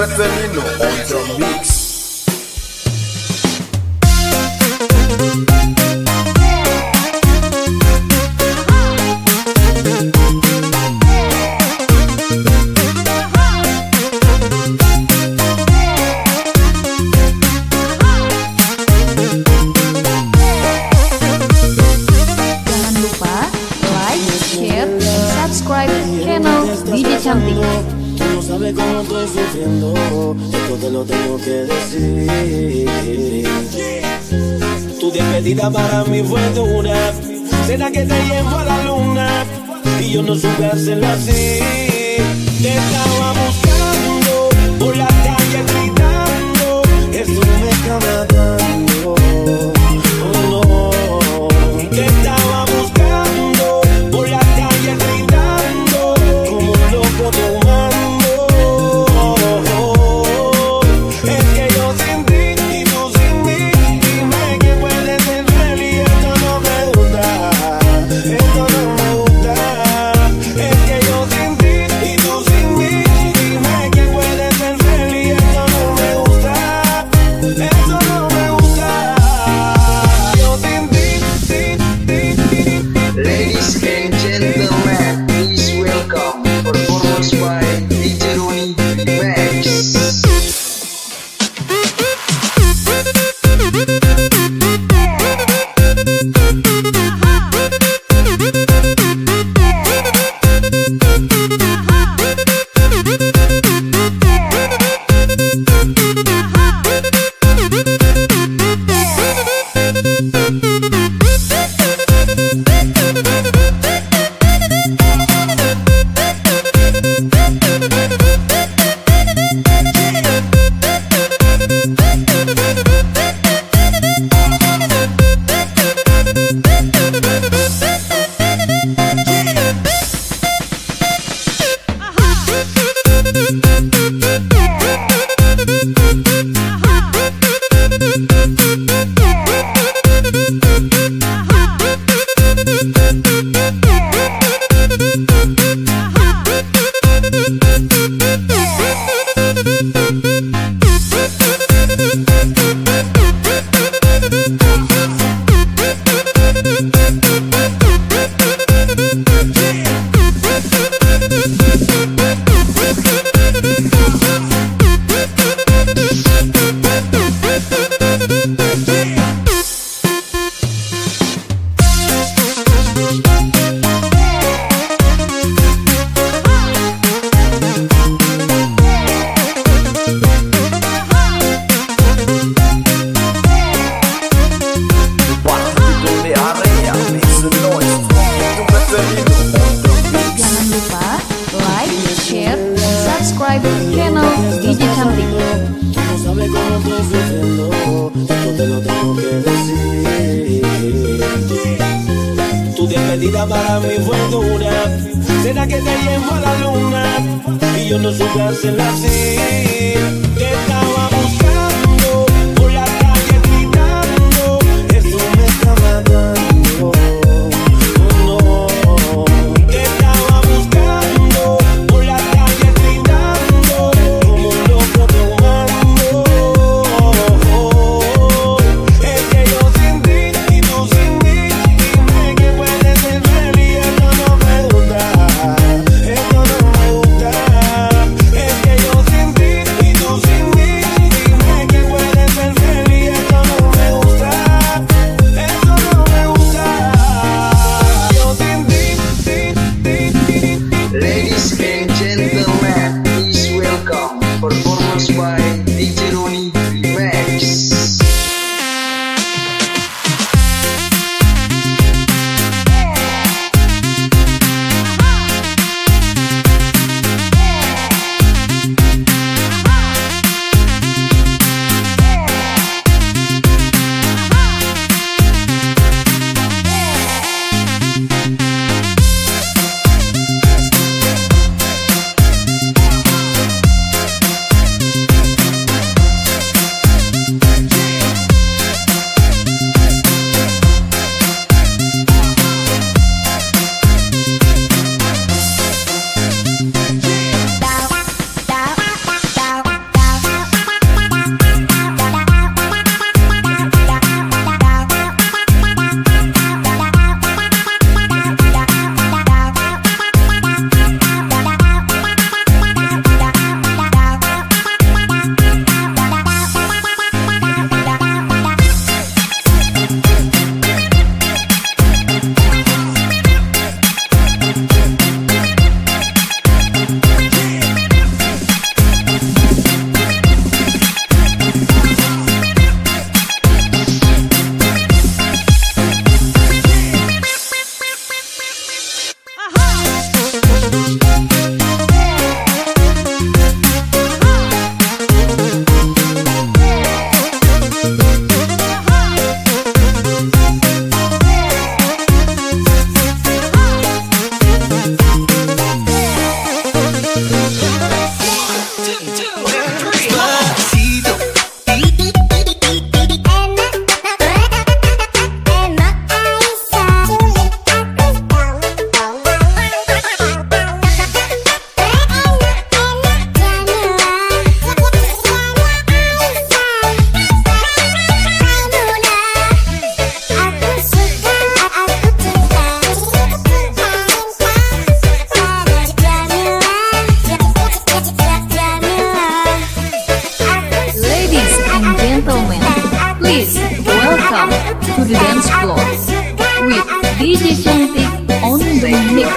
Petrino on the mix. subscribe channel DJ Cantik. Tú no sabes cómo estoy sufriendo, esto te lo tengo que decir. Tu despedida para mí fue dura, será que te llevo a la luna y yo no supe hacerlo así. Te estaba buscando keep it para mí fue dura. Será que te llevo a la luna y yo no supe hacerla así. dance floor with DJ Shantik on the mix.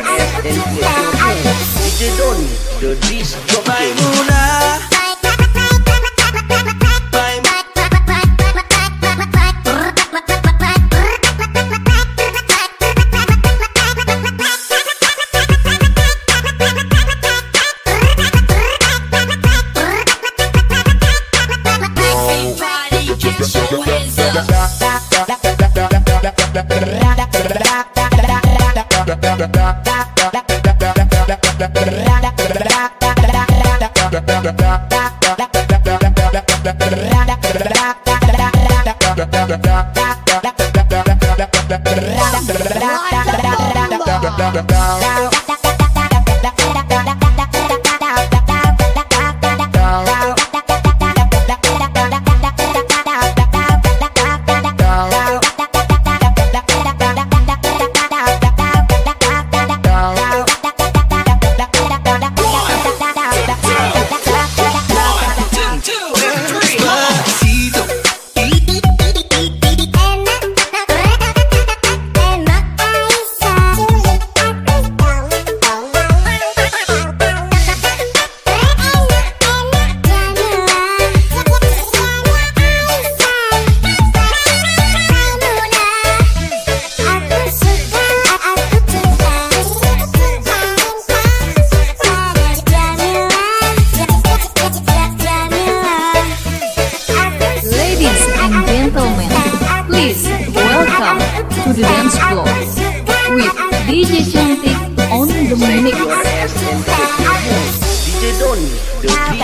DJ Donny, the disc jockey. down. Nick. DJ Donny, the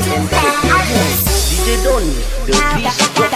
DJ Donny, the jockey.